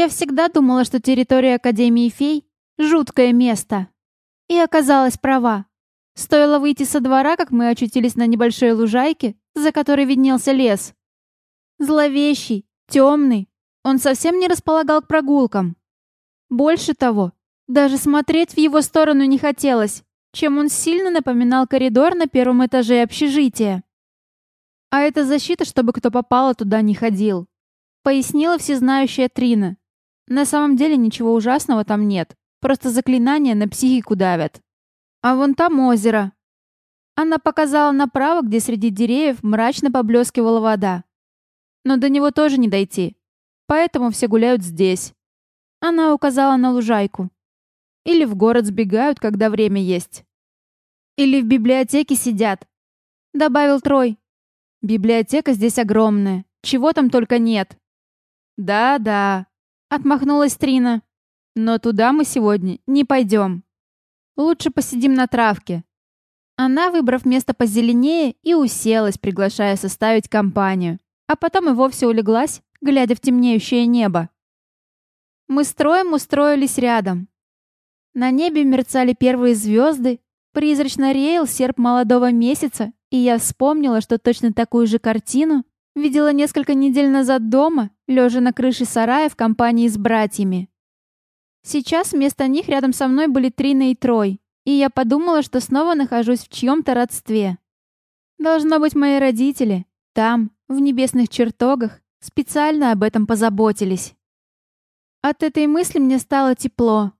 Я всегда думала, что территория Академии фей — жуткое место. И оказалась права. Стоило выйти со двора, как мы очутились на небольшой лужайке, за которой виднелся лес. Зловещий, темный, он совсем не располагал к прогулкам. Больше того, даже смотреть в его сторону не хотелось, чем он сильно напоминал коридор на первом этаже общежития. А это защита, чтобы кто попало туда не ходил. Пояснила всезнающая Трина. На самом деле ничего ужасного там нет. Просто заклинания на психику давят. А вон там озеро. Она показала направо, где среди деревьев мрачно поблескивала вода. Но до него тоже не дойти. Поэтому все гуляют здесь. Она указала на лужайку. Или в город сбегают, когда время есть. Или в библиотеке сидят. Добавил Трой. Библиотека здесь огромная. Чего там только нет. Да-да, отмахнулась Трина. Но туда мы сегодня не пойдем. Лучше посидим на травке. Она, выбрав место позеленее, и уселась, приглашая составить компанию. А потом и вовсе улеглась, глядя в темнеющее небо. Мы с троем устроились рядом. На небе мерцали первые звезды, призрачно реял серп молодого месяца, и я вспомнила, что точно такую же картину видела несколько недель назад дома, лежа на крыше сарая в компании с братьями. Сейчас вместо них рядом со мной были Трина и Трой, и я подумала, что снова нахожусь в чьем-то родстве. Должно быть, мои родители, там, в небесных чертогах, специально об этом позаботились. От этой мысли мне стало тепло.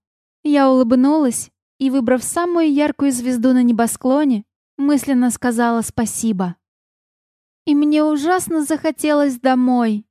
Я улыбнулась и, выбрав самую яркую звезду на небосклоне, мысленно сказала спасибо. Мне ужасно захотелось домой.